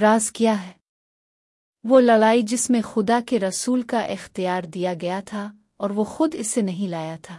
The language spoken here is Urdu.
راز کیا ہے۔ وہ لڑائی جس میں خدا کے رسول کا اختیار دیا گیا تھا اور وہ خود اسے نہیں لایا تھا۔